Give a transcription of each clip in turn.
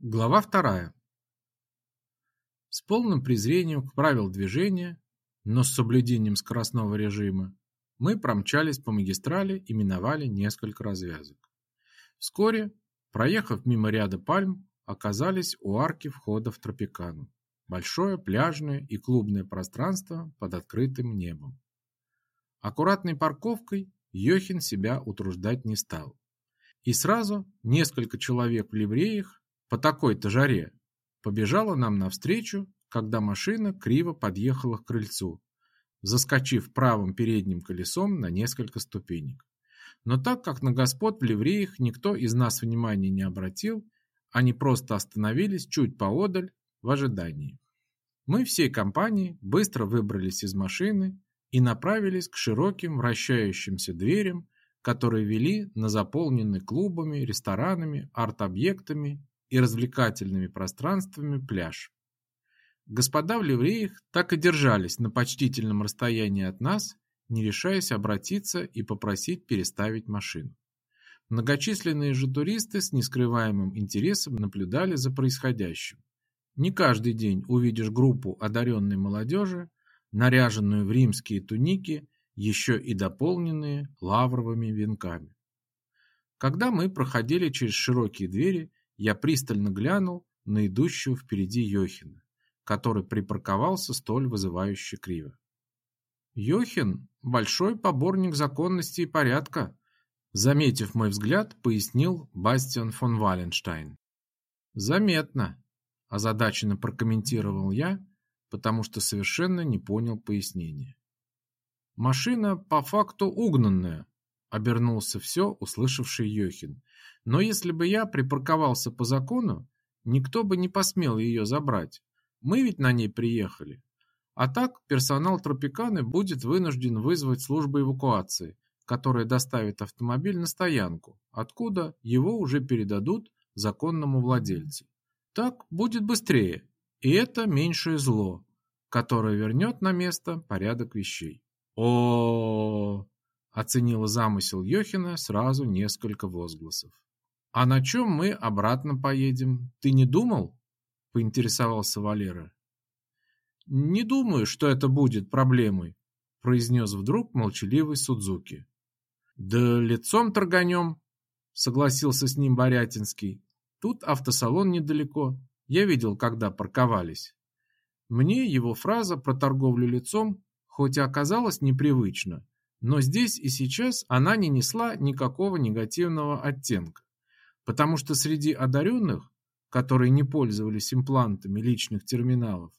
Глава вторая. С полным презрением к правил движения, но с соблюдением скоростного режима, мы промчались по магистрали и миновали несколько развязок. Вскоре, проехав мимо ряда пальм, оказались у арки входа в Тропикану. Большое пляжное и клубное пространство под открытым небом. Аккуратной парковкой Йохин себя утруждать не стал. И сразу несколько человек в ливреях по такой-то жаре, побежала нам навстречу, когда машина криво подъехала к крыльцу, заскочив правым передним колесом на несколько ступенек. Но так как на господ в ливреях никто из нас внимания не обратил, они просто остановились чуть поодаль в ожидании. Мы всей компанией быстро выбрались из машины и направились к широким вращающимся дверям, которые вели на заполненный клубами, ресторанами, арт-объектами и развлекательными пространствами пляж. Господа в ливреях так и держались на почтительном расстоянии от нас, не решаясь обратиться и попросить переставить машину. Многочисленные же туристы с нескрываемым интересом наблюдали за происходящим. Не каждый день увидишь группу одаренной молодежи, наряженную в римские туники, еще и дополненные лавровыми венками. Когда мы проходили через широкие двери, я пристально глянул на идущего впереди Йохина, который припарковался столь вызывающе криво. Йохин – большой поборник законности и порядка, заметив мой взгляд, пояснил Бастиан фон Валенштайн. Заметно, озадаченно прокомментировал я, потому что совершенно не понял пояснения. Машина по факту угнанная, обернулся все услышавший Йохин. Но если бы я припарковался по закону, никто бы не посмел ее забрать. Мы ведь на ней приехали. А так персонал Тропиканы будет вынужден вызвать службу эвакуации, которая доставит автомобиль на стоянку, откуда его уже передадут законному владельцу. Так будет быстрее, и это меньшее зло, которое вернет на место порядок вещей. О, -о, -о, -о оценила замысел Йохина сразу несколько возгласов. «А на чем мы обратно поедем? Ты не думал?» – поинтересовался Валера. «Не думаю, что это будет проблемой», – произнес вдруг молчаливый Судзуки. «Да лицом торганем», – согласился с ним Борятинский. «Тут автосалон недалеко. Я видел, когда парковались». Мне его фраза про торговлю лицом, хоть и оказалась непривычна, но здесь и сейчас она не несла никакого негативного оттенка потому что среди одаренных, которые не пользовались имплантами личных терминалов,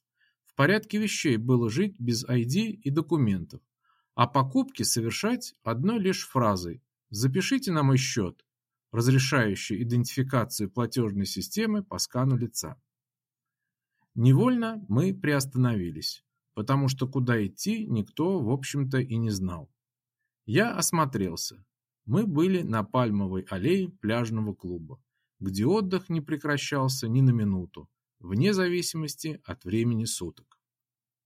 в порядке вещей было жить без ID и документов, а покупки совершать одной лишь фразой «Запишите на мой счет», разрешающей идентификацию платежной системы по скану лица. Невольно мы приостановились, потому что куда идти никто, в общем-то, и не знал. Я осмотрелся. Мы были на Пальмовой аллее пляжного клуба, где отдых не прекращался ни на минуту, вне зависимости от времени суток.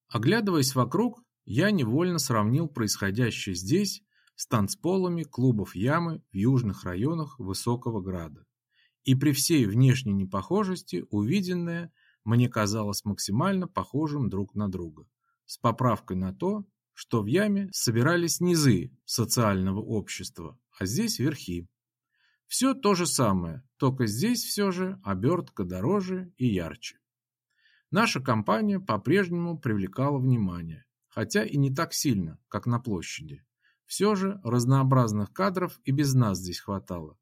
Оглядываясь вокруг, я невольно сравнил происходящее здесь с танцполами клубов Ямы в южных районах Высокого Града. И при всей внешней непохожести увиденное мне казалось максимально похожим друг на друга, с поправкой на то, что в яме собирались низы социального общества, а здесь верхи. Все то же самое, только здесь все же обертка дороже и ярче. Наша компания по-прежнему привлекала внимание, хотя и не так сильно, как на площади. Все же разнообразных кадров и без нас здесь хватало.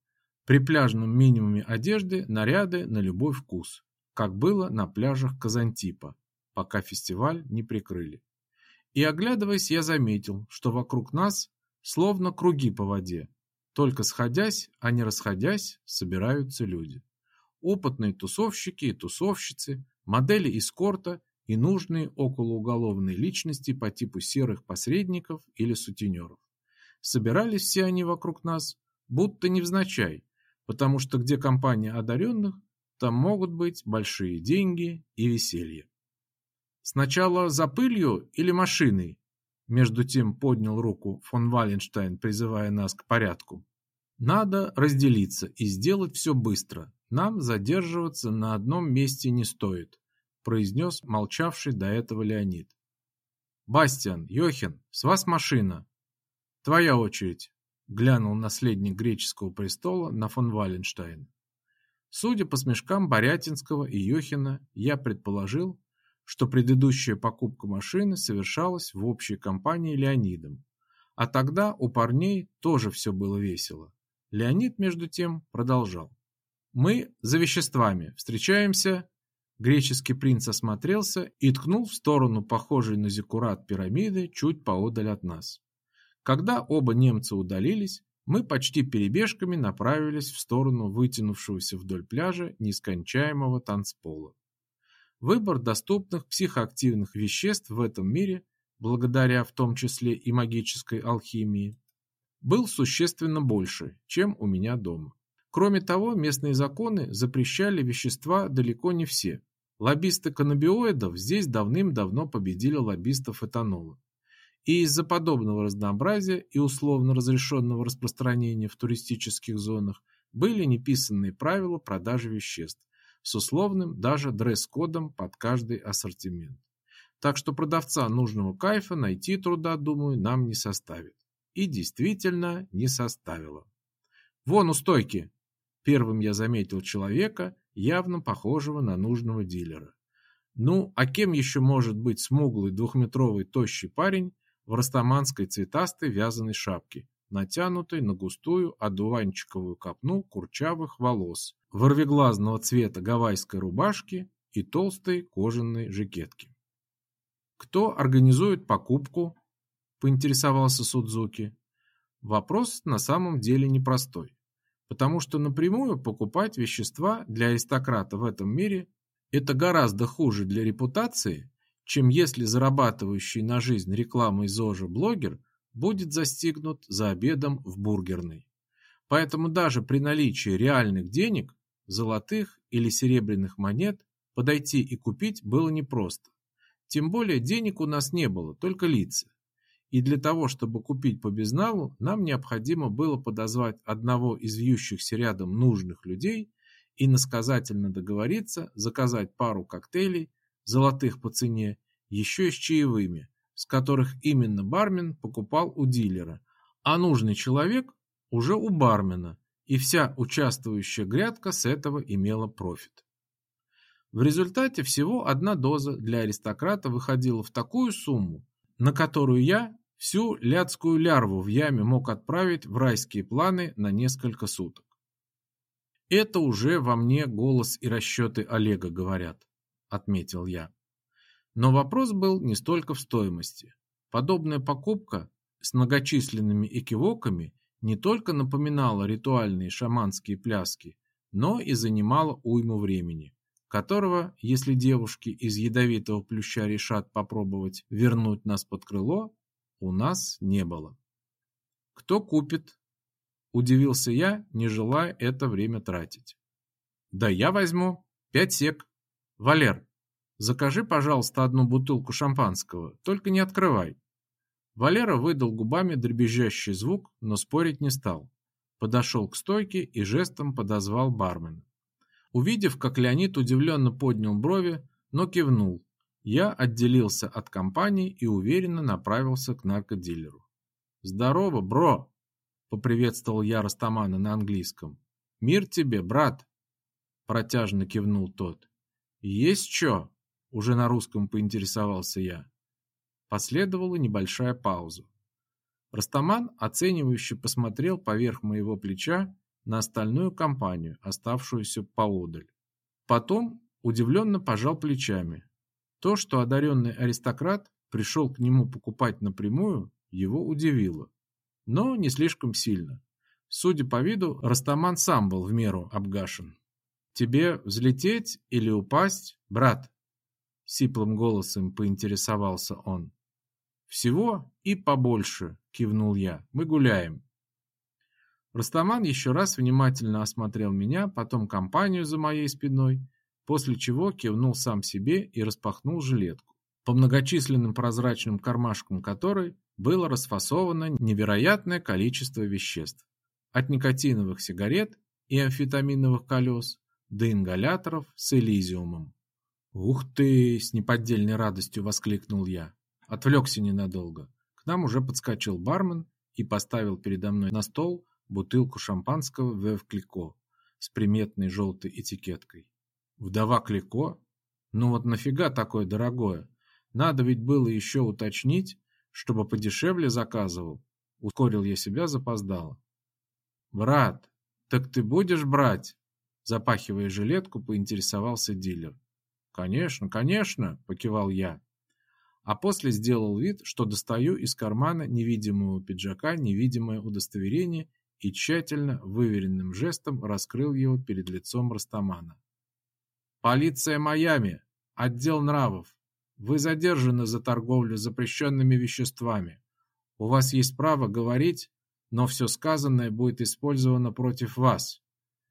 При пляжном минимуме одежды наряды на любой вкус, как было на пляжах Казантипа, пока фестиваль не прикрыли. И оглядываясь, я заметил, что вокруг нас словно круги по воде, только сходясь, а не расходясь, собираются люди. Опытные тусовщики и тусовщицы, модели эскорта и нужные околоуголовные личности по типу серых посредников или сутенеров. Собирались все они вокруг нас, будто невзначай, потому что где компания одаренных, там могут быть большие деньги и веселье. Сначала за пылью или машиной, между тем поднял руку фон Валенштайн, призывая нас к порядку. Надо разделиться и сделать все быстро, нам задерживаться на одном месте не стоит, произнес молчавший до этого Леонид. Бастиан, Йохин, с вас машина. Твоя очередь, глянул наследник греческого престола на фон Валенштейн. Судя по смешкам Борятинского и Йохина, я предположил, что предыдущая покупка машины совершалась в общей компании Леонидом. А тогда у парней тоже все было весело. Леонид, между тем, продолжал. «Мы за веществами. Встречаемся...» Греческий принц осмотрелся и ткнул в сторону похожей на зиккурат пирамиды чуть поодаль от нас. Когда оба немца удалились, мы почти перебежками направились в сторону вытянувшегося вдоль пляжа нескончаемого танцпола. Выбор доступных психоактивных веществ в этом мире, благодаря в том числе и магической алхимии, был существенно больше, чем у меня дома. Кроме того, местные законы запрещали вещества далеко не все. Лоббисты каннабиоидов здесь давным-давно победили лоббистов этанола. И из-за подобного разнообразия и условно разрешенного распространения в туристических зонах были неписанные правила продажи веществ, с условным даже дресс-кодом под каждый ассортимент. Так что продавца нужного кайфа найти труда, думаю, нам не составит. И действительно не составило. «Вон у стойки!» Первым я заметил человека, явно похожего на нужного дилера. Ну, а кем еще может быть смуглый двухметровый тощий парень в растаманской цветастой вязаной шапке, натянутой на густую одуванчиковую копну курчавых волос, ворвиглазного цвета гавайской рубашки и толстой кожаной жакетки. «Кто организует покупку?» – поинтересовался Судзуки. Вопрос на самом деле непростой, потому что напрямую покупать вещества для аристократа в этом мире – это гораздо хуже для репутации, чем если зарабатывающий на жизнь рекламой ЗОЖа блогер будет застигнут за обедом в бургерной. Поэтому даже при наличии реальных денег золотых или серебряных монет подойти и купить было непросто. Тем более денег у нас не было, только лица. И для того, чтобы купить по безналу, нам необходимо было подозвать одного из вьющихся рядом нужных людей и насказательно договориться заказать пару коктейлей, золотых по цене, еще и с чаевыми, с которых именно бармен покупал у дилера, а нужный человек уже у бармена, и вся участвующая грядка с этого имела профит. В результате всего одна доза для аристократа выходила в такую сумму, на которую я всю лядскую лярву в яме мог отправить в райские планы на несколько суток. Это уже во мне голос и расчеты Олега говорят, отметил я. Но вопрос был не столько в стоимости. Подобная покупка с многочисленными экивоками не только напоминала ритуальные шаманские пляски, но и занимала уйму времени, которого, если девушки из ядовитого плюща решат попробовать вернуть нас под крыло, у нас не было. «Кто купит?» – удивился я, не желая это время тратить. «Да я возьму. Пять сек. Валер, закажи, пожалуйста, одну бутылку шампанского, только не открывай». Валера выдал губами дребезжащий звук, но спорить не стал. Подошел к стойке и жестом подозвал бармена. Увидев, как Леонид удивленно поднял брови, но кивнул, я отделился от компании и уверенно направился к наркодилеру. «Здорово, бро!» — поприветствовал я Растамана на английском. «Мир тебе, брат!» — протяжно кивнул тот. «Есть что?» — уже на русском поинтересовался я. Последовала небольшая пауза. Растаман оценивающе посмотрел поверх моего плеча на остальную компанию, оставшуюся поодаль. Потом удивленно пожал плечами. То, что одаренный аристократ пришел к нему покупать напрямую, его удивило. Но не слишком сильно. Судя по виду, Растаман сам был в меру обгашен. «Тебе взлететь или упасть, брат?» Сиплым голосом поинтересовался он. «Всего и побольше», — кивнул я. «Мы гуляем». Растаман еще раз внимательно осмотрел меня, потом компанию за моей спиной, после чего кивнул сам себе и распахнул жилетку, по многочисленным прозрачным кармашкам которой было расфасовано невероятное количество веществ. От никотиновых сигарет и амфетаминовых колес до ингаляторов с элизиумом. «Ух ты!» – с неподдельной радостью воскликнул я. Отвлекся ненадолго. К нам уже подскочил бармен и поставил передо мной на стол бутылку шампанского Вев Клико с приметной желтой этикеткой. Вдова Клико? Ну вот нафига такое дорогое? Надо ведь было еще уточнить, чтобы подешевле заказывал. Ускорил я себя запоздало. Брат, так ты будешь брать? Запахивая жилетку, поинтересовался дилер. Конечно, конечно, покивал я. А после сделал вид, что достаю из кармана невидимого пиджака невидимое удостоверение и тщательно выверенным жестом раскрыл его перед лицом Растамана. «Полиция Майами! Отдел нравов! Вы задержаны за торговлю запрещенными веществами. У вас есть право говорить, но все сказанное будет использовано против вас.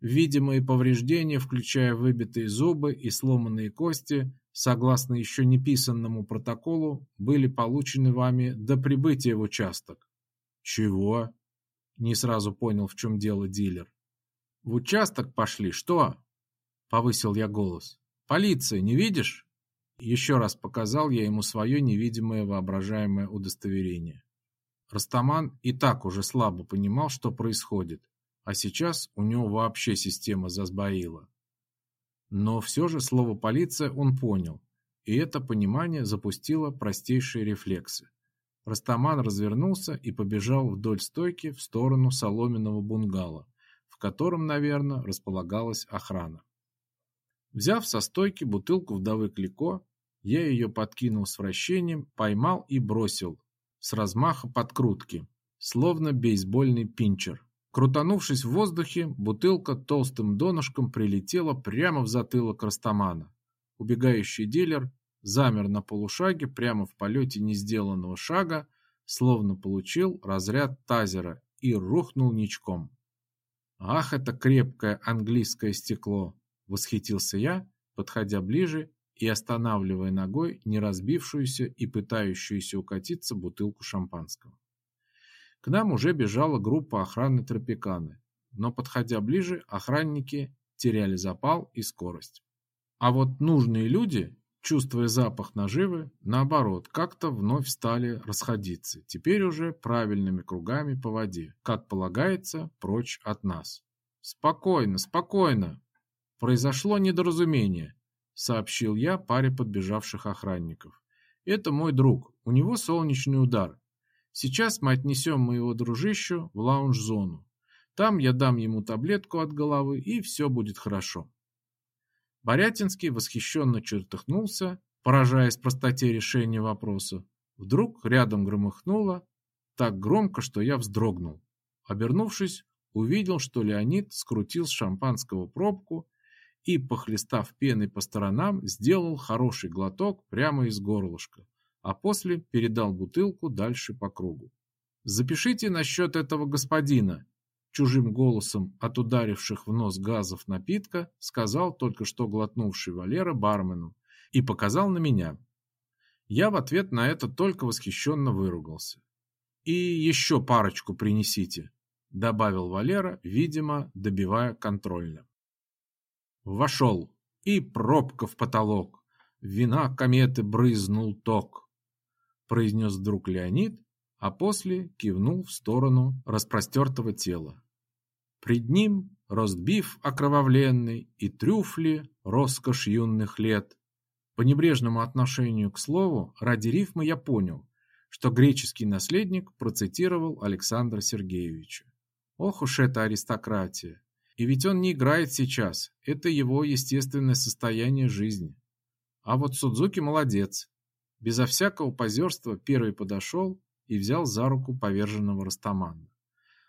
Видимые повреждения, включая выбитые зубы и сломанные кости, согласно еще не писанному протоколу, были получены вами до прибытия в участок. Чего? Не сразу понял, в чем дело дилер. В участок пошли, что? Повысил я голос. Полиция, не видишь? Еще раз показал я ему свое невидимое воображаемое удостоверение. Растаман и так уже слабо понимал, что происходит, а сейчас у него вообще система засбоила. Но все же слово «полиция» он понял, и это понимание запустило простейшие рефлексы. Растаман развернулся и побежал вдоль стойки в сторону соломенного бунгало, в котором, наверное, располагалась охрана. Взяв со стойки бутылку вдовы Клико, я ее подкинул с вращением, поймал и бросил, с размаха подкрутки, словно бейсбольный пинчер. Крутанувшись в воздухе, бутылка толстым донышком прилетела прямо в затылок Растамана. Убегающий дилер замер на полушаге прямо в полете не сделанного шага, словно получил разряд тазера и рухнул ничком. «Ах, это крепкое английское стекло!» — восхитился я, подходя ближе и останавливая ногой не разбившуюся и пытающуюся укатиться бутылку шампанского. К нам уже бежала группа охраны Тропиканы, но, подходя ближе, охранники теряли запал и скорость. А вот нужные люди чувствуя запах наживы, наоборот, как-то вновь стали расходиться, теперь уже правильными кругами по воде, как полагается, прочь от нас. «Спокойно, спокойно! Произошло недоразумение», — сообщил я паре подбежавших охранников. «Это мой друг, у него солнечный удар. Сейчас мы отнесем моего дружищу в лаунж-зону. Там я дам ему таблетку от головы, и все будет хорошо». Борятинский восхищенно чертыхнулся, поражаясь простоте решения вопроса. Вдруг рядом громыхнуло так громко, что я вздрогнул. Обернувшись, увидел, что Леонид скрутил с шампанского пробку и, похлестав пеной по сторонам, сделал хороший глоток прямо из горлышка, а после передал бутылку дальше по кругу. «Запишите насчет этого господина», чужим голосом от ударивших в нос газов напитка сказал только что глотнувший Валера бармену и показал на меня. Я в ответ на это только восхищенно выругался. «И еще парочку принесите», — добавил Валера, видимо, добивая контрольно. Вошел, и пробка в потолок, вина кометы брызнул ток, произнес вдруг Леонид, а после кивнул в сторону распростертого тела. Пред ним ростбиф окровавленный и трюфли, роскошь юных лет. По небрежному отношению к слову, ради рифмы я понял, что греческий наследник процитировал Александра Сергеевича. Ох уж эта аристократия! И ведь он не играет сейчас, это его естественное состояние жизни. А вот Судзуки молодец. Безо всякого позерства первый подошел и взял за руку поверженного Растамана.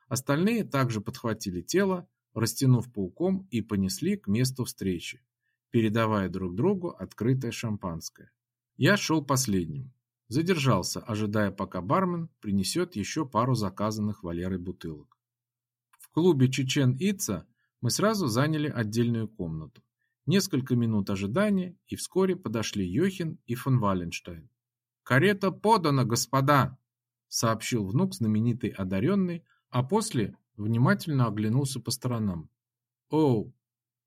Остальные также подхватили тело, растянув пауком и понесли к месту встречи, передавая друг другу открытое шампанское. Я шел последним. Задержался, ожидая, пока бармен принесет еще пару заказанных Валерой бутылок. В клубе «Чечен Ица» мы сразу заняли отдельную комнату. Несколько минут ожидания, и вскоре подошли Йохин и фон Валенштайн. «Карета подана, господа!» сообщил внук знаменитой одаренной, а после внимательно оглянулся по сторонам. «Оу,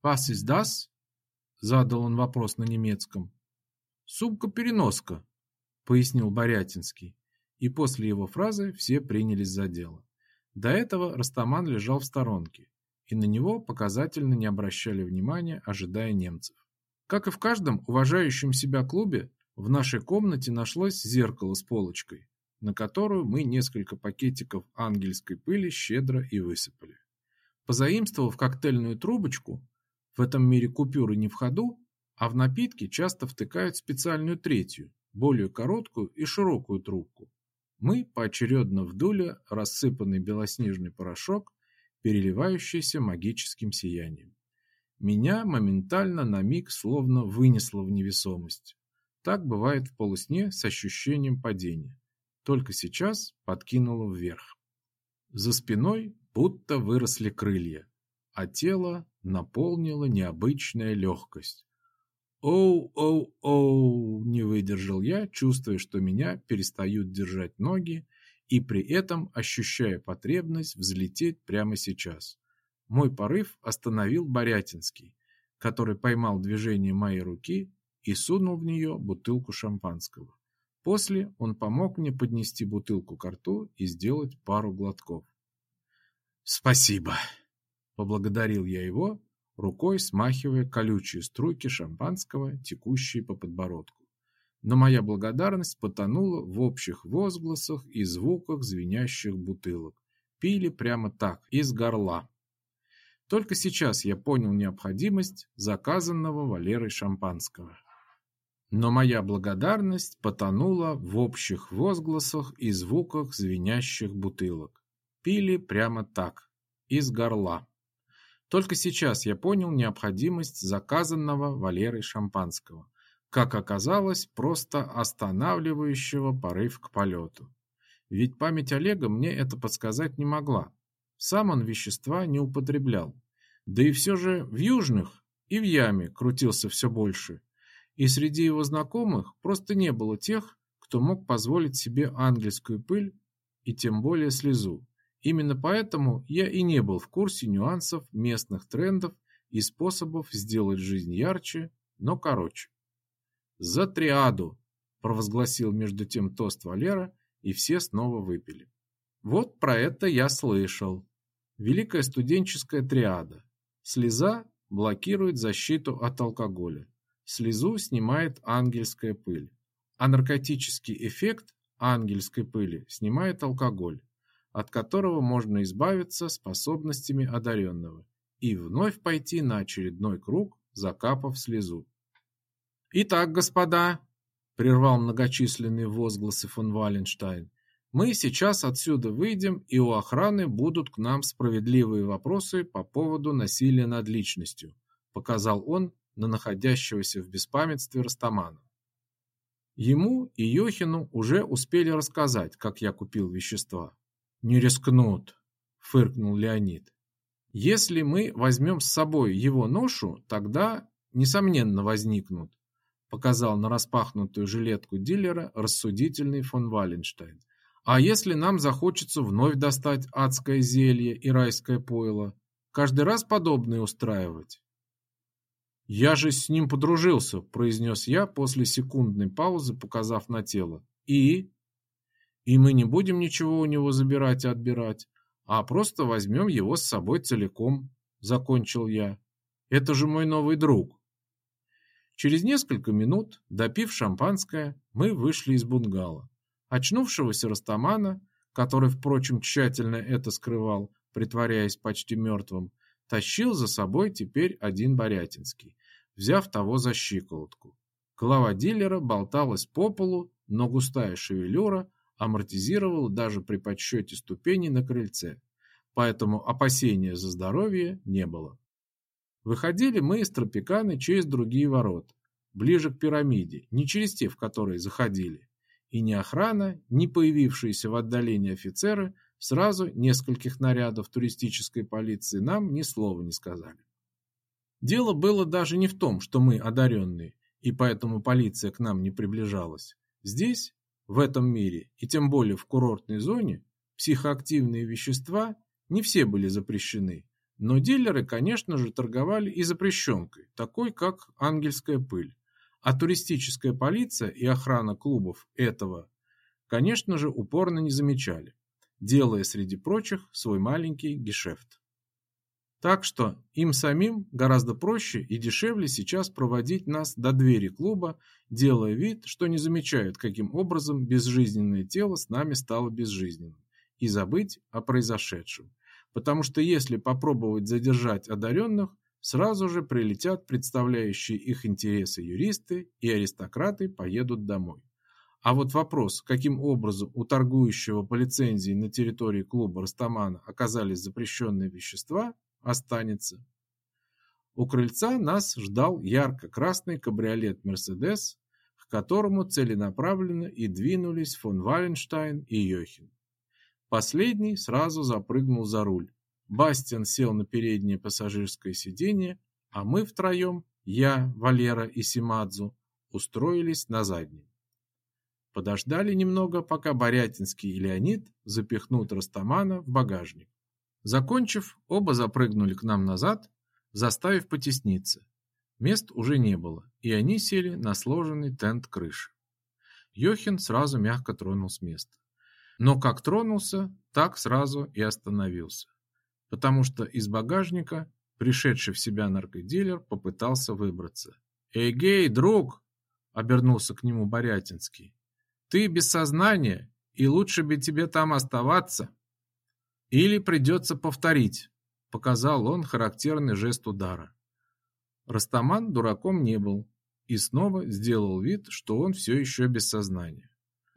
«Was ist das?» – задал он вопрос на немецком. «Сумка-переноска», – пояснил Борятинский, и после его фразы все принялись за дело. До этого Растаман лежал в сторонке, и на него показательно не обращали внимания, ожидая немцев. Как и в каждом уважающем себя клубе, в нашей комнате нашлось зеркало с полочкой, на которую мы несколько пакетиков ангельской пыли щедро и высыпали. Позаимствовав коктейльную трубочку, в этом мире купюры не в ходу, а в напитки часто втыкают специальную третью, более короткую и широкую трубку. Мы поочередно вдули рассыпанный белоснежный порошок, переливающийся магическим сиянием. Меня моментально на миг словно вынесло в невесомость. Так бывает в полусне с ощущением падения. Только сейчас подкинуло вверх. За спиной будто выросли крылья, а тело наполнила необычная легкость. «Оу-оу-оу!» – не выдержал я, чувствуя, что меня перестают держать ноги, и при этом ощущая потребность взлететь прямо сейчас. Мой порыв остановил Борятинский, который поймал движение моей руки и сунул в нее бутылку шампанского. После он помог мне поднести бутылку к рту и сделать пару глотков. «Спасибо!» – поблагодарил я его, рукой смахивая колючие струйки шампанского, текущие по подбородку. Но моя благодарность потонула в общих возгласах и звуках звенящих бутылок. Пили прямо так, из горла. Только сейчас я понял необходимость заказанного Валерой шампанского. Но моя благодарность потонула в общих возгласах и звуках звенящих бутылок. Пили прямо так, из горла. Только сейчас я понял необходимость заказанного Валерой шампанского, как оказалось, просто останавливающего порыв к полету. Ведь память Олега мне это подсказать не могла. Сам он вещества не употреблял. Да и все же в южных и в яме крутился все больше. И среди его знакомых просто не было тех, кто мог позволить себе ангельскую пыль и тем более слезу. Именно поэтому я и не был в курсе нюансов местных трендов и способов сделать жизнь ярче, но короче. «За триаду!» – провозгласил между тем тост Валера, и все снова выпили. Вот про это я слышал. Великая студенческая триада. Слеза блокирует защиту от алкоголя. Слезу снимает ангельская пыль. А наркотический эффект ангельской пыли снимает алкоголь от которого можно избавиться способностями одаренного, и вновь пойти на очередной круг, закапав слезу. «Итак, господа», – прервал многочисленные возгласы фон Валенштайн, «мы сейчас отсюда выйдем, и у охраны будут к нам справедливые вопросы по поводу насилия над личностью», – показал он на находящегося в беспамятстве Растамана. Ему и Йохину уже успели рассказать, как я купил вещества. «Не рискнут», – фыркнул Леонид. «Если мы возьмем с собой его ношу, тогда, несомненно, возникнут», – показал на распахнутую жилетку дилера рассудительный фон Валенштейн. «А если нам захочется вновь достать адское зелье и райское пойло, каждый раз подобное устраивать?» «Я же с ним подружился», – произнес я после секундной паузы, показав на тело. «И?» И мы не будем ничего у него забирать и отбирать, а просто возьмем его с собой целиком, закончил я. Это же мой новый друг. Через несколько минут, допив шампанское, мы вышли из бунгало. Очнувшегося Растамана, который, впрочем, тщательно это скрывал, притворяясь почти мертвым, тащил за собой теперь один Борятинский, взяв того за щиколотку. Голова дилера болталась по полу, но густая шевелюра амортизировала даже при подсчете ступеней на крыльце, поэтому опасения за здоровье не было. Выходили мы из Тропиканы через другие ворота, ближе к пирамиде, не через те, в которые заходили. И ни охрана, ни появившиеся в отдалении офицеры сразу нескольких нарядов туристической полиции нам ни слова не сказали. Дело было даже не в том, что мы одаренные, и поэтому полиция к нам не приближалась. Здесь, в этом мире, и тем более в курортной зоне, психоактивные вещества не все были запрещены, Но дилеры, конечно же, торговали и запрещенкой, такой как ангельская пыль. А туристическая полиция и охрана клубов этого, конечно же, упорно не замечали, делая среди прочих свой маленький гешефт. Так что им самим гораздо проще и дешевле сейчас проводить нас до двери клуба, делая вид, что не замечают, каким образом безжизненное тело с нами стало безжизненным, и забыть о произошедшем. Потому что если попробовать задержать одаренных, сразу же прилетят представляющие их интересы юристы и аристократы поедут домой. А вот вопрос, каким образом у торгующего по лицензии на территории клуба Растамана оказались запрещенные вещества, останется. У крыльца нас ждал ярко-красный кабриолет «Мерседес», к которому целенаправленно и двинулись фон Валенштайн и Йохин. Последний сразу запрыгнул за руль. Бастиан сел на переднее пассажирское сиденье, а мы втроем, я, Валера и Симадзу, устроились на заднем. Подождали немного, пока Борятинский и Леонид запихнут Растамана в багажник. Закончив, оба запрыгнули к нам назад, заставив потесниться. Мест уже не было, и они сели на сложенный тент крыши. Йохин сразу мягко тронул с места. Но как тронулся, так сразу и остановился. Потому что из багажника пришедший в себя наркодилер попытался выбраться. «Эгей, друг!» — обернулся к нему Борятинский. «Ты без сознания, и лучше бы тебе там оставаться!» Или придется повторить, показал он характерный жест удара. Растаман дураком не был и снова сделал вид, что он все еще без сознания.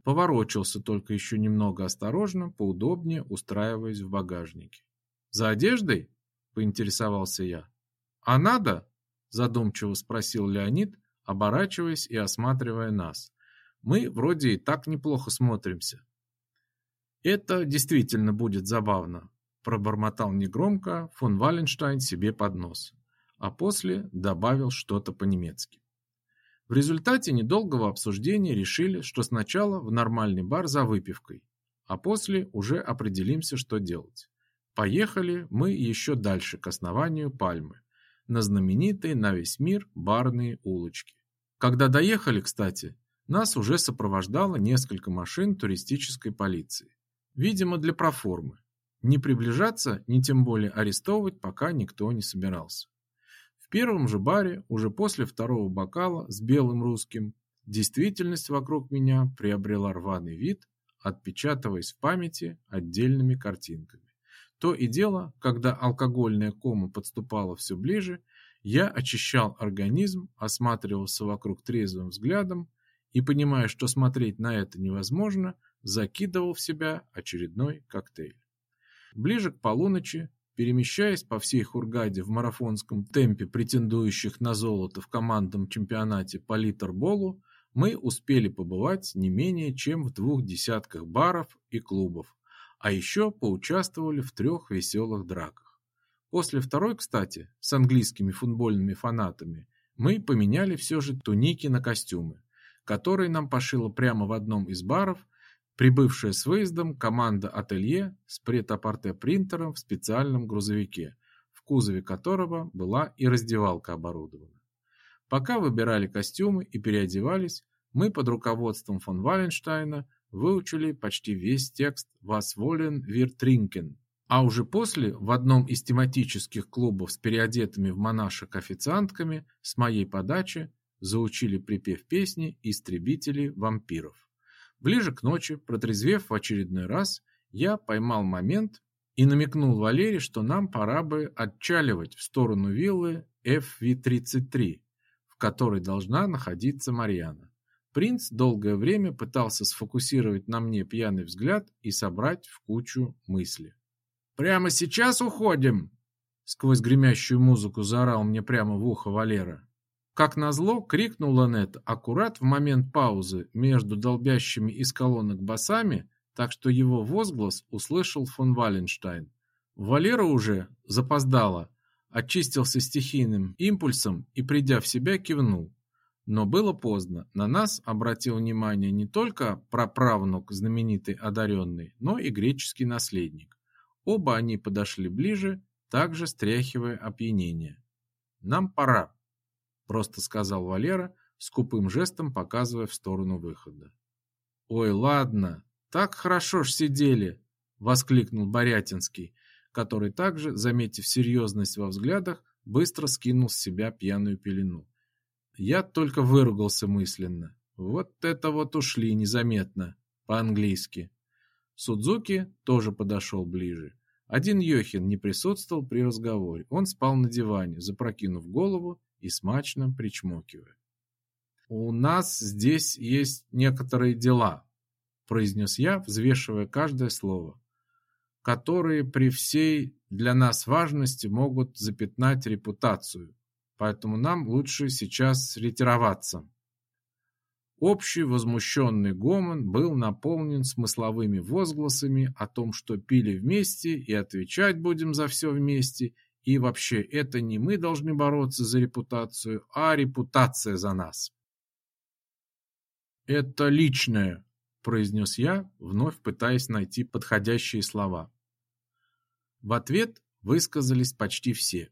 Поворочился только еще немного осторожно, поудобнее устраиваясь в багажнике. «За одеждой?» – поинтересовался я. «А надо?» – задумчиво спросил Леонид, оборачиваясь и осматривая нас. «Мы вроде и так неплохо смотримся. Это действительно будет забавно, пробормотал негромко фон Валенштайн себе под нос, а после добавил что-то по-немецки. В результате недолгого обсуждения решили, что сначала в нормальный бар за выпивкой, а после уже определимся, что делать. Поехали мы еще дальше к основанию Пальмы, на знаменитые на весь мир барные улочки. Когда доехали, кстати, нас уже сопровождало несколько машин туристической полиции. Видимо, для проформы. Не приближаться, ни тем более арестовывать пока никто не собирался. В первом же баре, уже после второго бокала с белым русским, действительность вокруг меня приобрела рваный вид, отпечатываясь в памяти отдельными картинками. То и дело, когда алкогольная кома подступала все ближе, я очищал организм, осматривался вокруг трезвым взглядом и, понимая, что смотреть на это невозможно, закидывал в себя очередной коктейль. Ближе к полуночи, перемещаясь по всей Хургаде в марафонском темпе претендующих на золото в командном чемпионате по литерболу, мы успели побывать не менее чем в двух десятках баров и клубов, а еще поучаствовали в трех веселых драках. После второй, кстати, с английскими футбольными фанатами, мы поменяли все же туники на костюмы, которые нам пошила прямо в одном из баров Прибывшая с выездом команда ателье с прет-а-порте принтером в специальном грузовике, в кузове которого была и раздевалка оборудована. Пока выбирали костюмы и переодевались, мы под руководством фон Валенштайна выучили почти весь текст «Was wollen wir trinken?», а уже после в одном из тематических клубов с переодетыми в монашек официантками с моей подачи заучили припев песни «Истребители вампиров». Ближе к ночи, протрезвев в очередной раз, я поймал момент и намекнул Валере, что нам пора бы отчаливать в сторону виллы FV-33, в которой должна находиться Марьяна. Принц долгое время пытался сфокусировать на мне пьяный взгляд и собрать в кучу мысли. «Прямо сейчас уходим!» Сквозь гремящую музыку заорал мне прямо в ухо Валера. Как назло, крикнул Ланет аккурат в момент паузы между долбящими из колонок басами, так что его возглас услышал фон Валенштайн. Валера уже запоздало, очистился стихийным импульсом и, придя в себя, кивнул. Но было поздно. На нас обратил внимание не только праправнук знаменитой одаренной, но и греческий наследник. Оба они подошли ближе также стряхивая опьянение. «Нам пора», – просто сказал Валера, скупым жестом показывая в сторону выхода. «Ой, ладно, так хорошо ж сидели!» — воскликнул Борятинский, который также, заметив серьезность во взглядах, быстро скинул с себя пьяную пелену. Я только выругался мысленно. Вот это вот ушли незаметно, по-английски. Судзуки тоже подошел ближе. Один Йохин не присутствовал при разговоре. Он спал на диване, запрокинув голову и смачно причмокивая. «У нас здесь есть некоторые дела», – произнес я, взвешивая каждое слово, «которые при всей для нас важности могут запятнать репутацию, поэтому нам лучше сейчас ретироваться». Общий возмущенный гомон был наполнен смысловыми возгласами о том, что пили вместе и отвечать будем за все вместе, и вообще это не мы должны бороться за репутацию, а репутация за нас. «Это личное», – произнес я, вновь пытаясь найти подходящие слова. В ответ высказались почти все,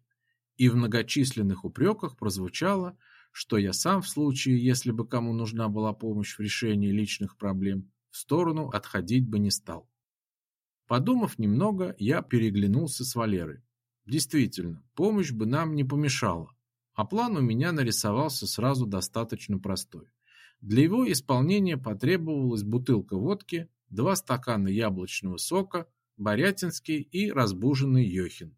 и в многочисленных упреках прозвучало, что я сам в случае, если бы кому нужна была помощь в решении личных проблем, в сторону отходить бы не стал. Подумав немного, я переглянулся с Валерой. Действительно, помощь бы нам не помешала, а план у меня нарисовался сразу достаточно простой. Для его исполнения потребовалась бутылка водки, два стакана яблочного сока, Борятинский и разбуженный Йохин.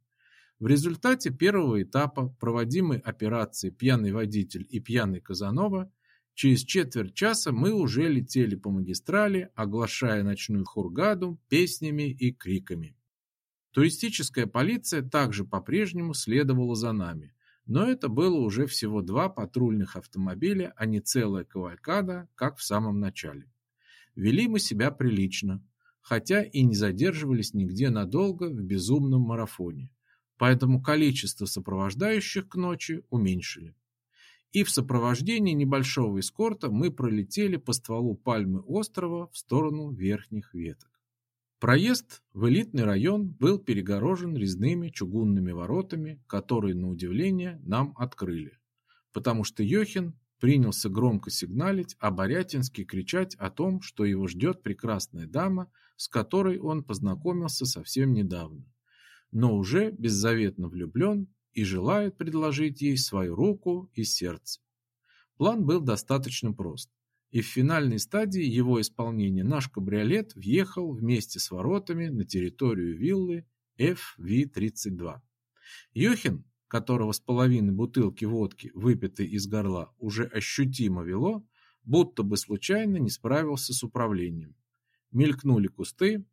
В результате первого этапа проводимой операции «Пьяный водитель» и «Пьяный Казанова» через четверть часа мы уже летели по магистрали, оглашая ночную хургаду песнями и криками. Туристическая полиция также по-прежнему следовала за нами, но это было уже всего два патрульных автомобиля, а не целая кавалькада, как в самом начале. Вели мы себя прилично, хотя и не задерживались нигде надолго в безумном марафоне, поэтому количество сопровождающих к ночи уменьшили. И в сопровождении небольшого эскорта мы пролетели по стволу пальмы острова в сторону верхних веток. Проезд в элитный район был перегорожен резными чугунными воротами, которые, на удивление, нам открыли, потому что Йохин принялся громко сигналить, а Борятинский кричать о том, что его ждет прекрасная дама, с которой он познакомился совсем недавно, но уже беззаветно влюблен и желает предложить ей свою руку и сердце. План был достаточно прост и в финальной стадии его исполнения наш кабриолет въехал вместе с воротами на территорию виллы FV-32. Йохин, которого с половины бутылки водки, выпитой из горла, уже ощутимо вело, будто бы случайно не справился с управлением. Мелькнули кусты,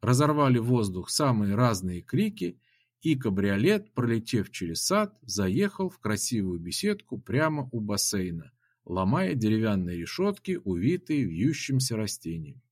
разорвали воздух самые разные крики, и кабриолет, пролетев через сад, заехал в красивую беседку прямо у бассейна, ломая деревянные решетки, увитые вьющимся растением.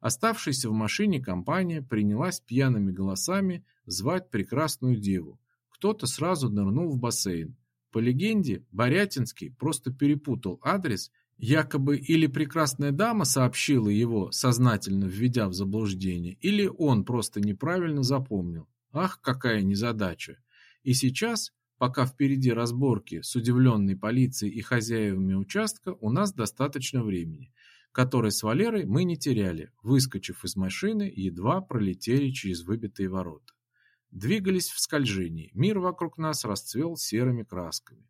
Оставшаяся в машине компания принялась пьяными голосами звать прекрасную деву. Кто-то сразу нырнул в бассейн. По легенде, Борятинский просто перепутал адрес, якобы или прекрасная дама сообщила его, сознательно введя в заблуждение, или он просто неправильно запомнил. Ах, какая незадача! И сейчас Пока впереди разборки с удивленной полицией и хозяевами участка, у нас достаточно времени, которое с Валерой мы не теряли, выскочив из машины, едва пролетели через выбитые ворота. Двигались в скольжении, мир вокруг нас расцвел серыми красками,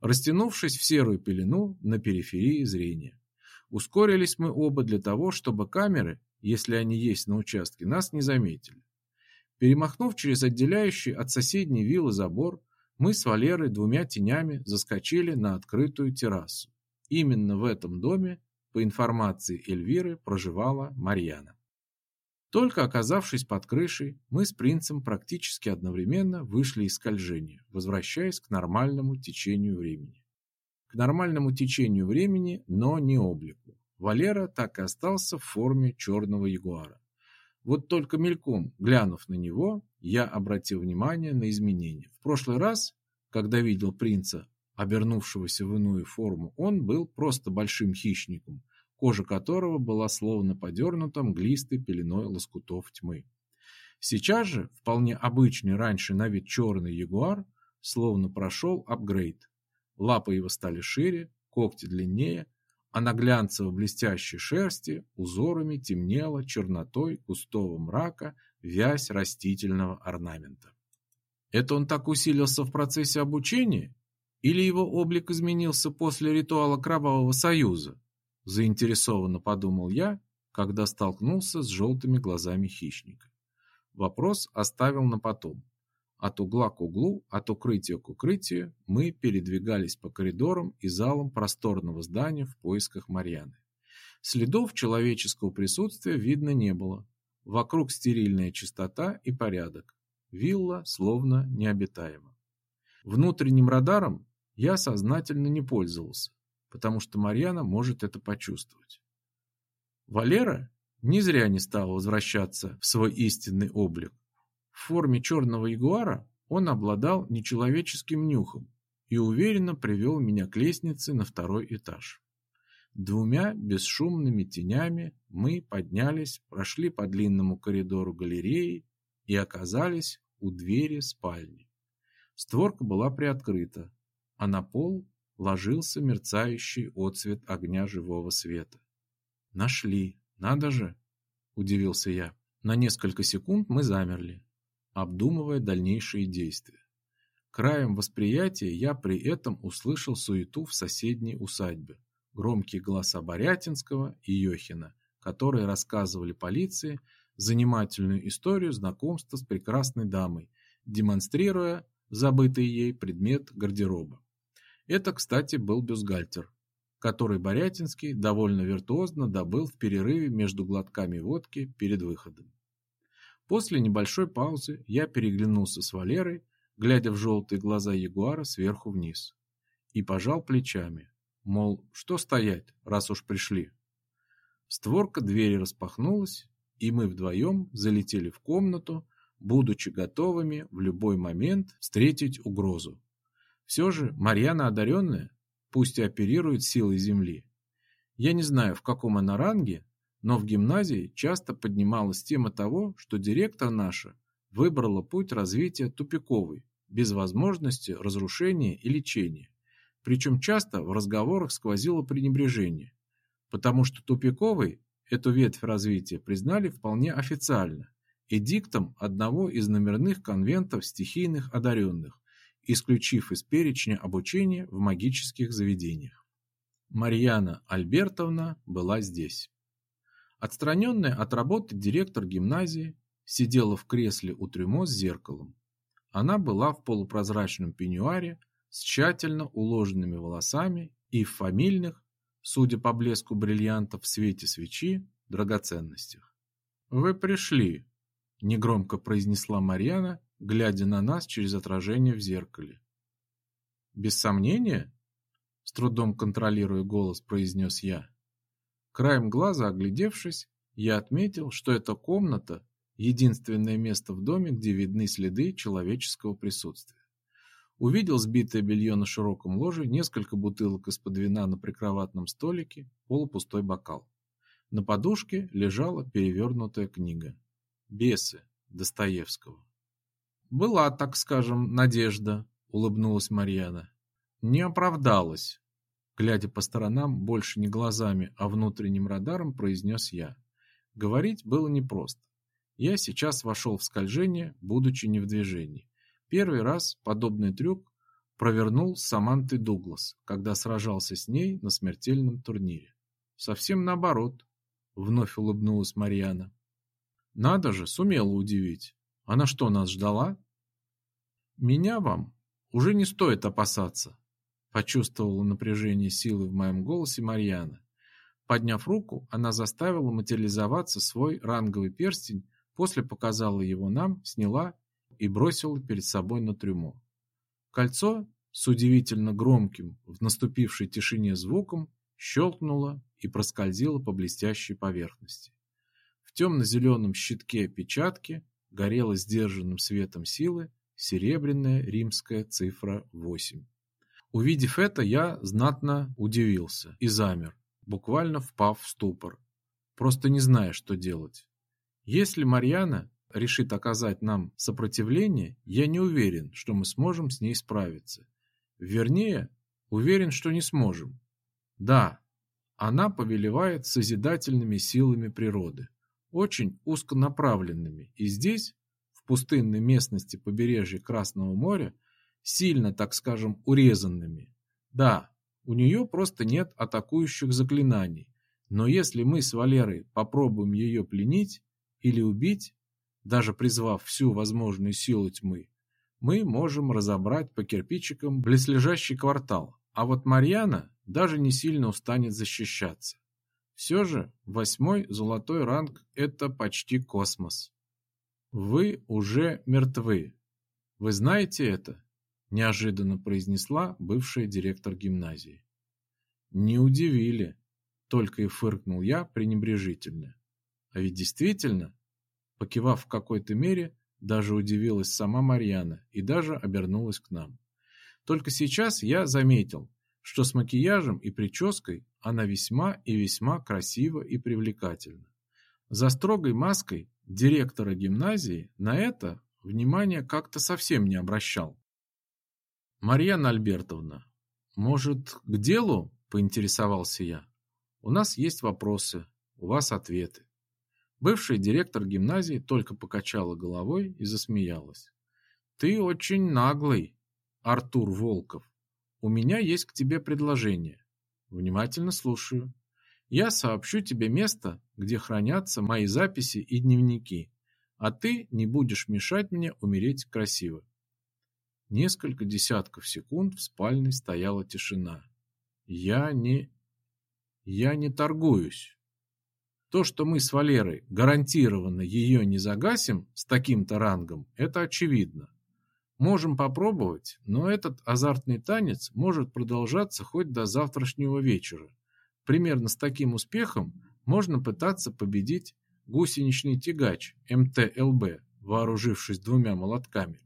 растянувшись в серую пелену на периферии зрения. Ускорились мы оба для того, чтобы камеры, если они есть на участке, нас не заметили. Перемахнув через отделяющий от соседней виллы забор, мы с Валерой двумя тенями заскочили на открытую террасу. Именно в этом доме, по информации Эльвиры, проживала Марьяна. Только оказавшись под крышей, мы с принцем практически одновременно вышли из скольжения, возвращаясь к нормальному течению времени. К нормальному течению времени, но не облику. Валера так и остался в форме черного ягуара. Вот только мельком, глянув на него, я обратил внимание на изменения. В прошлый раз, когда видел принца, обернувшегося в иную форму, он был просто большим хищником, кожа которого была словно подернута мглистой пеленой лоскутов тьмы. Сейчас же вполне обычный раньше на вид черный ягуар словно прошел апгрейд. Лапы его стали шире, когти длиннее, а на глянцево-блестящей шерсти узорами темнела чернотой густого мрака вязь растительного орнамента. Это он так усилился в процессе обучения? Или его облик изменился после ритуала Кровавого Союза? Заинтересованно подумал я, когда столкнулся с желтыми глазами хищника. Вопрос оставил на потом. От угла к углу, от укрытия к укрытию мы передвигались по коридорам и залам просторного здания в поисках Марьяны. Следов человеческого присутствия видно не было. Вокруг стерильная чистота и порядок. Вилла словно необитаема. Внутренним радаром я сознательно не пользовался, потому что Марьяна может это почувствовать. Валера не зря не стал возвращаться в свой истинный облик. В форме черного ягуара он обладал нечеловеческим нюхом и уверенно привел меня к лестнице на второй этаж. Двумя бесшумными тенями мы поднялись, прошли по длинному коридору галереи и оказались у двери спальни. Створка была приоткрыта, а на пол ложился мерцающий отсвет огня живого света. Нашли, надо же, удивился я. На несколько секунд мы замерли обдумывая дальнейшие действия. Краем восприятия я при этом услышал суету в соседней усадьбе, громкие голоса Борятинского и Йохина, которые рассказывали полиции занимательную историю знакомства с прекрасной дамой, демонстрируя забытый ей предмет гардероба. Это, кстати, был бюстгальтер, который Борятинский довольно виртуозно добыл в перерыве между глотками водки перед выходом. После небольшой паузы я переглянулся с Валерой, глядя в желтые глаза ягуара сверху вниз, и пожал плечами, мол, что стоять, раз уж пришли. Створка двери распахнулась, и мы вдвоем залетели в комнату, будучи готовыми в любой момент встретить угрозу. Все же Марьяна одаренная, пусть и оперирует силой Земли. Я не знаю, в каком она ранге, но в гимназии часто поднималась тема того, что директор наша выбрала путь развития тупиковый, без возможности разрушения и лечения. Причем часто в разговорах сквозило пренебрежение, потому что тупиковый эту ветвь развития признали вполне официально, эдиктом одного из номерных конвентов стихийных одаренных, исключив из перечня обучения в магических заведениях. Марьяна Альбертовна была здесь. Отстраненная от работы директор гимназии сидела в кресле у трюмо с зеркалом. Она была в полупрозрачном пеньюаре с тщательно уложенными волосами и в фамильных, судя по блеску бриллиантов в свете свечи, драгоценностях. «Вы пришли», – негромко произнесла Марьяна, глядя на нас через отражение в зеркале. «Без сомнения?» – с трудом контролируя голос, произнес я. Краем глаза оглядевшись, я отметил, что эта комната – единственное место в доме, где видны следы человеческого присутствия. Увидел сбитое белье на широком ложе, несколько бутылок из-под вина на прикроватном столике, полупустой бокал. На подушке лежала перевернутая книга. «Бесы» Достоевского. «Была, так скажем, надежда», — улыбнулась Марьяна. «Не оправдалась», Глядя по сторонам, больше не глазами, а внутренним радаром, произнес я. Говорить было непросто. Я сейчас вошел в скольжение, будучи не в движении. Первый раз подобный трюк провернул с Дуглас, когда сражался с ней на смертельном турнире. Совсем наоборот, вновь улыбнулась Марьяна. Надо же, сумела удивить. Она что, нас ждала? Меня вам уже не стоит опасаться, Почувствовала напряжение силы в моем голосе Марьяна. Подняв руку, она заставила материализоваться свой ранговый перстень, после показала его нам, сняла и бросила перед собой на трюмо. Кольцо с удивительно громким в наступившей тишине звуком щелкнуло и проскользило по блестящей поверхности. В темно-зеленом щитке печатки горела сдержанным светом силы серебряная римская цифра 8. Увидев это, я знатно удивился и замер, буквально впав в ступор, просто не зная, что делать. Если Марьяна решит оказать нам сопротивление, я не уверен, что мы сможем с ней справиться. Вернее, уверен, что не сможем. Да, она повелевает созидательными силами природы, очень узконаправленными, и здесь, в пустынной местности побережья Красного моря, сильно, так скажем, урезанными. Да, у нее просто нет атакующих заклинаний, но если мы с Валерой попробуем ее пленить или убить, даже призвав всю возможную силу тьмы, мы можем разобрать по кирпичикам близлежащий квартал, а вот Марьяна даже не сильно устанет защищаться. Все же восьмой золотой ранг – это почти космос. Вы уже мертвы. Вы знаете это? Неожиданно произнесла бывшая директор гимназии. Не удивили, только и фыркнул я пренебрежительно. А ведь действительно, покивав в какой-то мере, даже удивилась сама Марьяна и даже обернулась к нам. Только сейчас я заметил, что с макияжем и прической она весьма и весьма красива и привлекательна. За строгой маской директора гимназии на это внимание как-то совсем не обращал. «Марьяна Альбертовна, может, к делу?» – поинтересовался я. «У нас есть вопросы, у вас ответы». Бывший директор гимназии только покачала головой и засмеялась. «Ты очень наглый, Артур Волков. У меня есть к тебе предложение. Внимательно слушаю. Я сообщу тебе место, где хранятся мои записи и дневники, а ты не будешь мешать мне умереть красиво. Несколько десятков секунд в спальне стояла тишина. Я не... Я не торгуюсь. То, что мы с Валерой гарантированно ее не загасим с таким-то рангом, это очевидно. Можем попробовать, но этот азартный танец может продолжаться хоть до завтрашнего вечера. Примерно с таким успехом можно пытаться победить гусеничный тягач МТЛБ, вооружившись двумя молотками.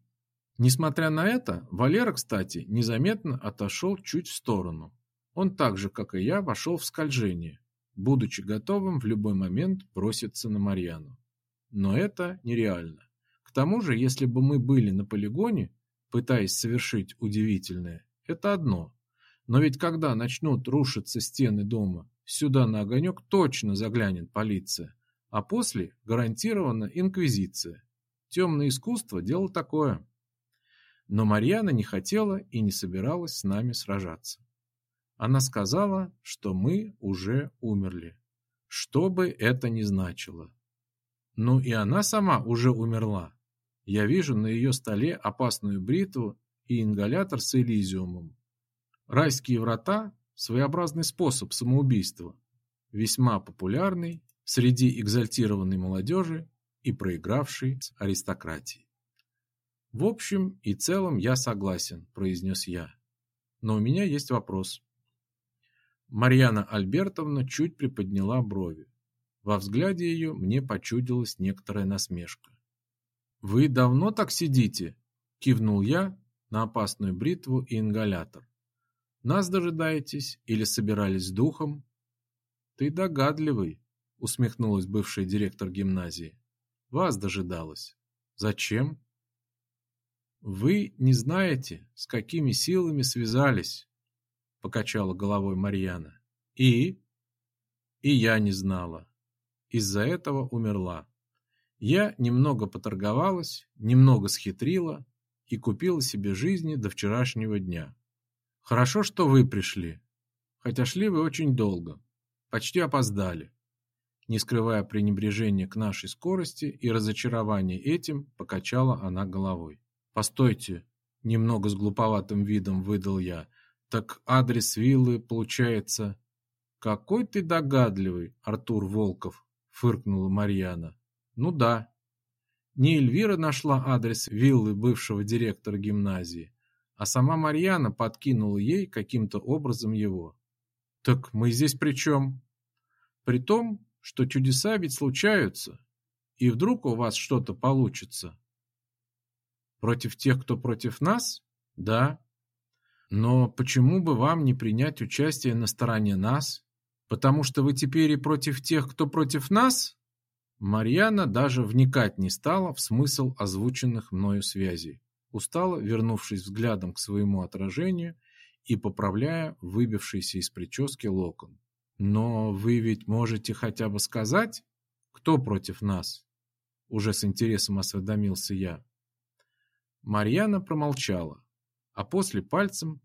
Несмотря на это, Валера, кстати, незаметно отошел чуть в сторону. Он так же, как и я, вошел в скольжение, будучи готовым в любой момент броситься на Марьяну. Но это нереально. К тому же, если бы мы были на полигоне, пытаясь совершить удивительное, это одно. Но ведь когда начнут рушиться стены дома, сюда на огонек точно заглянет полиция, а после гарантированно инквизиция. Темное искусство – дело такое. Но Марьяна не хотела и не собиралась с нами сражаться. Она сказала, что мы уже умерли. Что бы это ни значило. Ну и она сама уже умерла. Я вижу на ее столе опасную бритву и ингалятор с элизиумом. Райские врата – своеобразный способ самоубийства, весьма популярный среди экзальтированной молодежи и проигравшей аристократии. В общем и целом я согласен, произнес я. Но у меня есть вопрос. Марьяна Альбертовна чуть приподняла брови. Во взгляде ее мне почудилась некоторая насмешка. «Вы давно так сидите?» – кивнул я на опасную бритву и ингалятор. «Нас дожидаетесь или собирались с духом?» «Ты догадливый», – усмехнулась бывший директор гимназии. «Вас дожидалась. Зачем?» «Вы не знаете, с какими силами связались», – покачала головой Марьяна. «И?» «И я не знала. Из-за этого умерла. Я немного поторговалась, немного схитрила и купила себе жизни до вчерашнего дня. Хорошо, что вы пришли. Хотя шли вы очень долго. Почти опоздали. Не скрывая пренебрежения к нашей скорости и разочарования этим, покачала она головой. «Постойте!» – немного с глуповатым видом выдал я. «Так адрес виллы, получается...» «Какой ты догадливый, Артур Волков!» – фыркнула Марьяна. Ну да. Не Эльвира нашла адрес виллы бывшего директора гимназии, а сама Марьяна подкинула ей каким-то образом его. Так мы здесь при чем? При том, что чудеса ведь случаются, и вдруг у вас что-то получится. Против тех, кто против нас? Да. Но почему бы вам не принять участие на стороне нас? Потому что вы теперь и против тех, кто против нас? Марьяна даже вникать не стала в смысл озвученных мною связей, устало вернувшись взглядом к своему отражению и поправляя выбившийся из прически локон. «Но вы ведь можете хотя бы сказать, кто против нас?» Уже с интересом осведомился я. Марьяна промолчала, а после пальцем,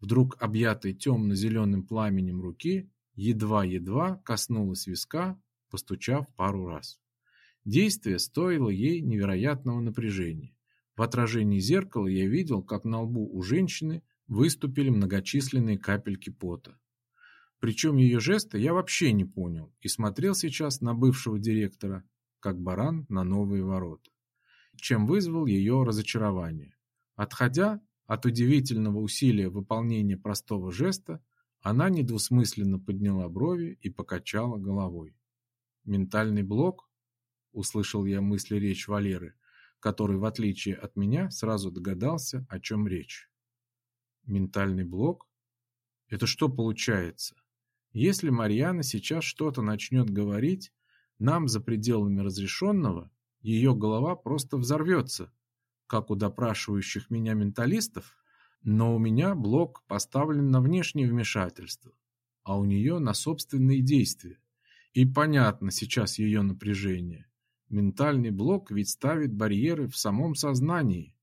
вдруг объятой темно-зеленым пламенем руки, едва-едва коснулась виска, постучав пару раз. Действие стоило ей невероятного напряжения. В отражении зеркала я видел, как на лбу у женщины выступили многочисленные капельки пота. Причем ее жесты я вообще не понял и смотрел сейчас на бывшего директора, как баран на новые ворота, чем вызвал ее разочарование. Отходя от удивительного усилия выполнения простого жеста, она недвусмысленно подняла брови и покачала головой. «Ментальный блок?» – услышал я мысли речь Валеры, который, в отличие от меня, сразу догадался, о чем речь. «Ментальный блок? Это что получается? Если Марьяна сейчас что-то начнет говорить, нам за пределами разрешенного, ее голова просто взорвется, как у допрашивающих меня менталистов, но у меня блок поставлен на внешнее вмешательство, а у нее на собственные действия. И понятно сейчас ее напряжение. Ментальный блок ведь ставит барьеры в самом сознании.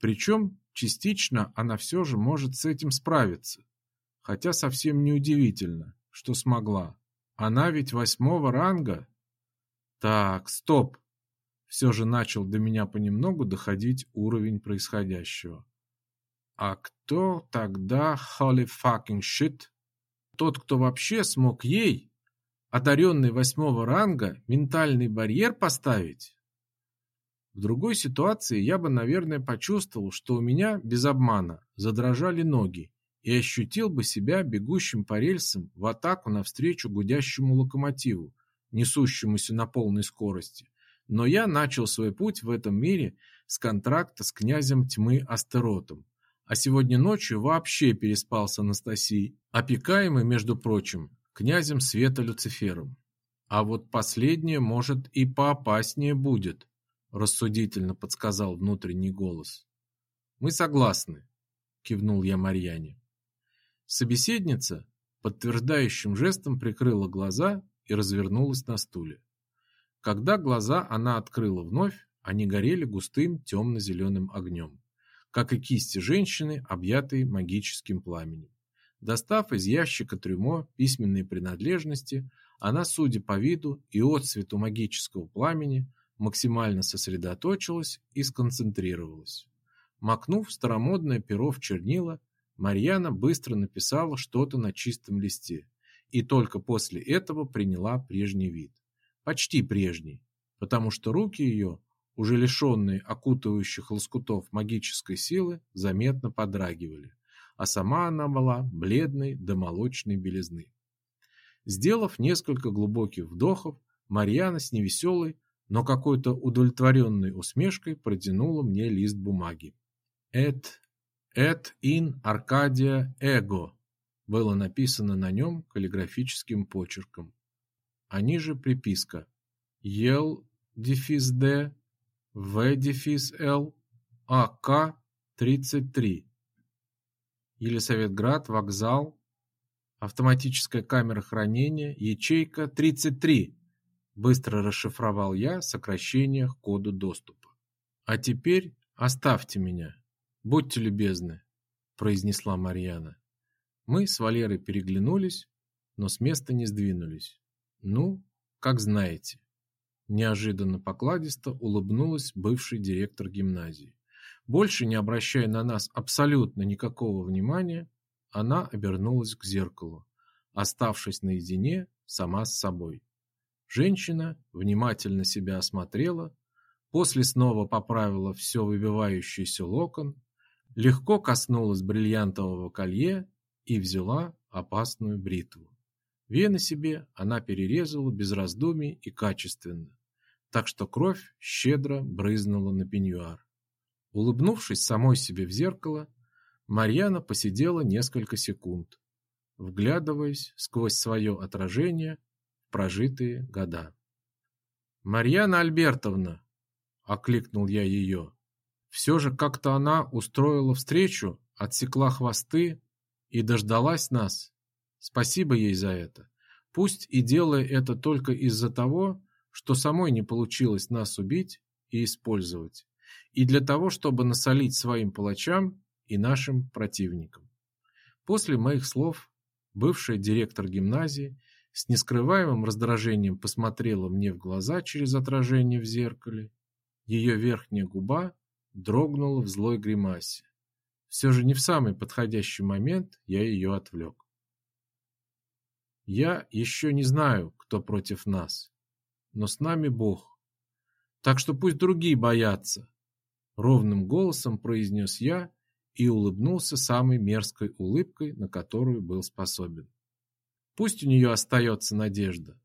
Причем частично она все же может с этим справиться. Хотя совсем не удивительно, что смогла. Она ведь восьмого ранга. Так, стоп. Все же начал до меня понемногу доходить уровень происходящего. А кто тогда holy fucking shit? Тот, кто вообще смог ей, одаренный восьмого ранга, ментальный барьер поставить? В другой ситуации я бы, наверное, почувствовал, что у меня, без обмана, задрожали ноги, и ощутил бы себя бегущим по рельсам в атаку навстречу гудящему локомотиву, несущемуся на полной скорости. Но я начал свой путь в этом мире с контракта с князем тьмы Астеротом, а сегодня ночью вообще переспал с Анастасией, опекаемой, между прочим, князем Света Люцифером. А вот последнее, может, и поопаснее будет, рассудительно подсказал внутренний голос. Мы согласны, кивнул я Марьяне. Собеседница подтверждающим жестом прикрыла глаза и развернулась на стуле. Когда глаза она открыла вновь, они горели густым темно-зеленым огнем как и кисти женщины, объятые магическим пламенем. Достав из ящика трюмо письменные принадлежности, она, судя по виду и отцвету магического пламени, максимально сосредоточилась и сконцентрировалась. Макнув старомодное перо в чернила, Марьяна быстро написала что-то на чистом листе и только после этого приняла прежний вид. Почти прежний, потому что руки ее уже лишенные окутывающих лоскутов магической силы, заметно подрагивали, а сама она была бледной до молочной белизны. Сделав несколько глубоких вдохов, Марьяна с невеселой, но какой-то удовлетворенной усмешкой протянула мне лист бумаги. «Эт, эт ин Аркадия эго» было написано на нем каллиграфическим почерком. А ниже приписка «Ел дефис д в-Л, АК-33. Елисаветград, вокзал, автоматическая камера хранения, ячейка 33. Быстро расшифровал я сокращение к коду доступа. А теперь оставьте меня. Будьте любезны, произнесла Марьяна. Мы с Валерой переглянулись, но с места не сдвинулись. Ну, как знаете. Неожиданно покладисто улыбнулась бывший директор гимназии. Больше не обращая на нас абсолютно никакого внимания, она обернулась к зеркалу, оставшись наедине сама с собой. Женщина внимательно себя осмотрела, после снова поправила все выбивающийся локон, легко коснулась бриллиантового колье и взяла опасную бритву. Вены себе она перерезала без раздумий и качественно, так что кровь щедро брызнула на пеньюар. Улыбнувшись самой себе в зеркало, Марьяна посидела несколько секунд, вглядываясь сквозь свое отражение в прожитые года. «Марьяна Альбертовна!» – окликнул я ее. Все же как-то она устроила встречу, отсекла хвосты и дождалась нас. Спасибо ей за это. Пусть и делая это только из-за того, что самой не получилось нас убить и использовать, и для того, чтобы насолить своим палачам и нашим противникам. После моих слов бывшая директор гимназии с нескрываемым раздражением посмотрела мне в глаза через отражение в зеркале. Ее верхняя губа дрогнула в злой гримасе. Все же не в самый подходящий момент я ее отвлек. Я еще не знаю, кто против нас, но с нами Бог. Так что пусть другие боятся, ровным голосом произнес я и улыбнулся самой мерзкой улыбкой, на которую был способен. Пусть у нее остается надежда.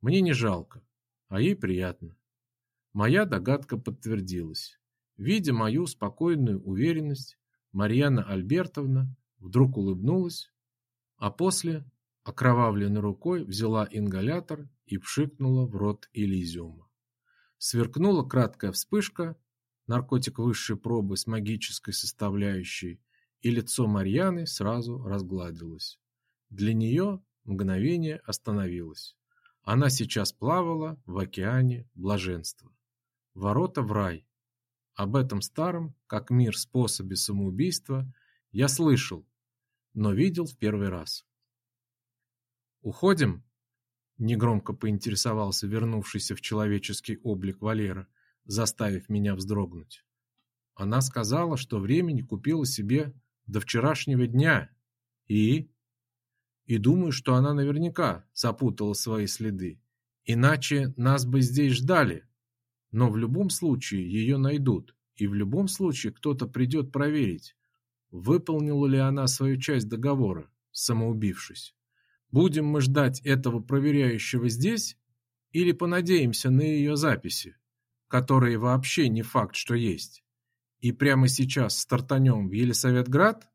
Мне не жалко, а ей приятно. Моя догадка подтвердилась. Видя мою спокойную уверенность, Марьяна Альбертовна вдруг улыбнулась, а после окровавленной рукой взяла ингалятор и пшикнула в рот Элизиума. Сверкнула краткая вспышка, наркотик высшей пробы с магической составляющей, и лицо Марьяны сразу разгладилось. Для нее мгновение остановилось. Она сейчас плавала в океане блаженства. Ворота в рай. Об этом старом, как мир способе самоубийства, я слышал, но видел в первый раз. «Уходим?» – негромко поинтересовался вернувшийся в человеческий облик Валера, заставив меня вздрогнуть. Она сказала, что времени купила себе до вчерашнего дня. И? И думаю, что она наверняка запутала свои следы. Иначе нас бы здесь ждали. Но в любом случае ее найдут, и в любом случае кто-то придет проверить, выполнила ли она свою часть договора, самоубившись. Будем мы ждать этого проверяющего здесь или понадеемся на ее записи, которые вообще не факт, что есть, и прямо сейчас стартанем в Елисаветград?